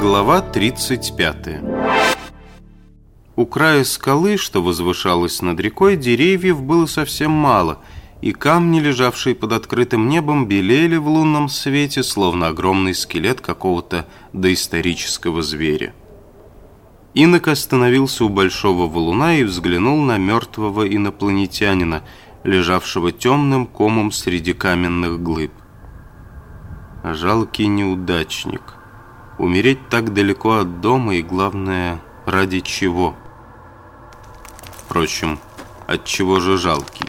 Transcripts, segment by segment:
Глава 35 У края скалы, что возвышалась над рекой, деревьев было совсем мало, и камни, лежавшие под открытым небом, белели в лунном свете, словно огромный скелет какого-то доисторического зверя. Инок остановился у большого валуна и взглянул на мертвого инопланетянина, лежавшего темным комом среди каменных глыб. Жалкий неудачник. Умереть так далеко от дома и, главное, ради чего? Впрочем, от чего же жалкий?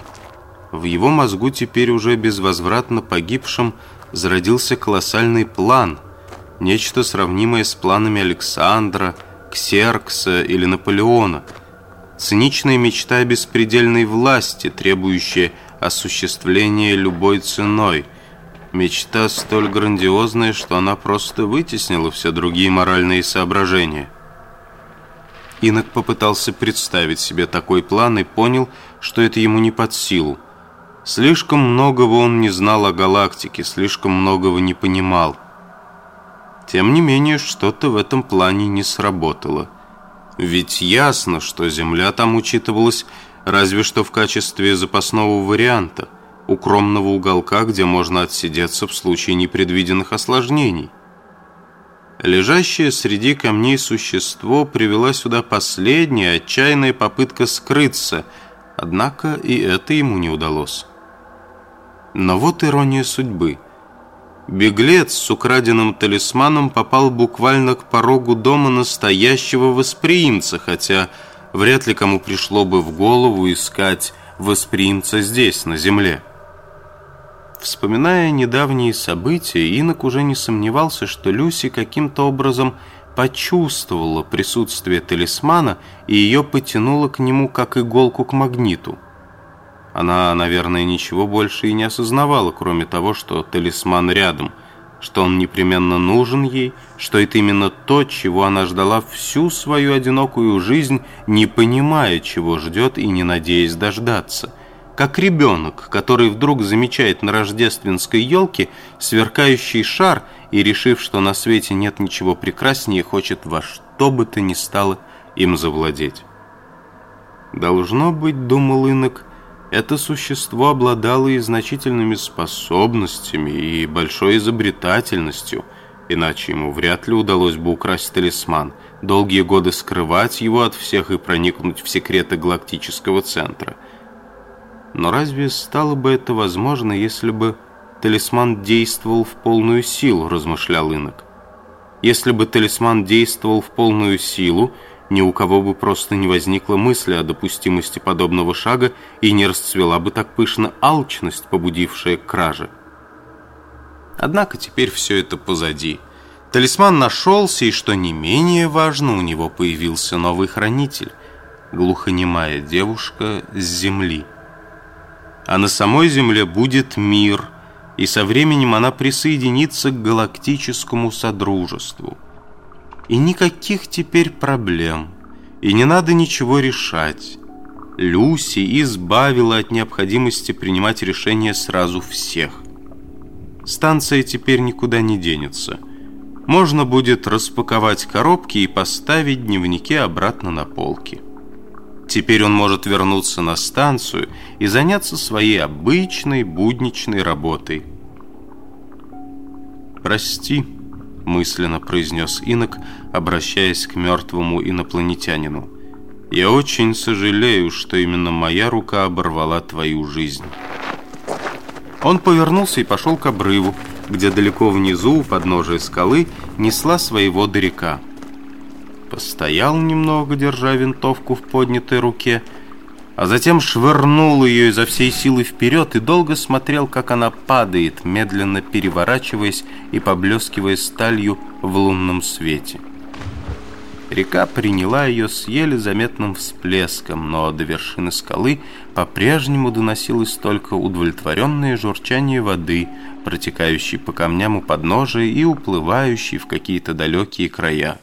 В его мозгу теперь уже безвозвратно погибшим зародился колоссальный план, нечто сравнимое с планами Александра, Ксеркса или Наполеона. Циничная мечта о беспредельной власти, требующая осуществления любой ценой – Мечта столь грандиозная, что она просто вытеснила все другие моральные соображения. Инок попытался представить себе такой план и понял, что это ему не под силу. Слишком многого он не знал о галактике, слишком многого не понимал. Тем не менее, что-то в этом плане не сработало. Ведь ясно, что Земля там учитывалась разве что в качестве запасного варианта – укромного уголка, где можно отсидеться в случае непредвиденных осложнений. Лежащее среди камней существо привела сюда последняя отчаянная попытка скрыться, однако и это ему не удалось. Но вот ирония судьбы. Беглец с украденным талисманом попал буквально к порогу дома настоящего восприимца, хотя вряд ли кому пришло бы в голову искать восприимца здесь, на земле. Вспоминая недавние события, Инок уже не сомневался, что Люси каким-то образом почувствовала присутствие талисмана и ее потянуло к нему, как иголку к магниту. Она, наверное, ничего больше и не осознавала, кроме того, что талисман рядом, что он непременно нужен ей, что это именно то, чего она ждала всю свою одинокую жизнь, не понимая, чего ждет и не надеясь дождаться – как ребенок, который вдруг замечает на рождественской елке сверкающий шар и, решив, что на свете нет ничего прекраснее, хочет во что бы то ни стало им завладеть. Должно быть, думал инок, это существо обладало и значительными способностями, и большой изобретательностью, иначе ему вряд ли удалось бы украсть талисман, долгие годы скрывать его от всех и проникнуть в секреты галактического центра – но разве стало бы это возможно, если бы талисман действовал в полную силу, размышлял инок. Если бы талисман действовал в полную силу, ни у кого бы просто не возникла мысли о допустимости подобного шага и не расцвела бы так пышно алчность, побудившая к краже. Однако теперь все это позади. Талисман нашелся, и, что не менее важно, у него появился новый хранитель – глухонемая девушка с земли – а на самой Земле будет мир, и со временем она присоединится к галактическому содружеству. И никаких теперь проблем, и не надо ничего решать. Люси избавила от необходимости принимать решения сразу всех. Станция теперь никуда не денется. Можно будет распаковать коробки и поставить дневники обратно на полки. Теперь он может вернуться на станцию и заняться своей обычной будничной работой. «Прости», – мысленно произнес инок, обращаясь к мертвому инопланетянину. «Я очень сожалею, что именно моя рука оборвала твою жизнь». Он повернулся и пошел к обрыву, где далеко внизу, у подножия скалы, несла свои воды река. Постоял немного, держа винтовку в поднятой руке, а затем швырнул ее изо всей силы вперед и долго смотрел, как она падает, медленно переворачиваясь и поблескивая сталью в лунном свете. Река приняла ее с еле заметным всплеском, но до вершины скалы по-прежнему доносилось только удовлетворенное журчание воды, протекающей по камням у подножия и уплывающей в какие-то далекие края.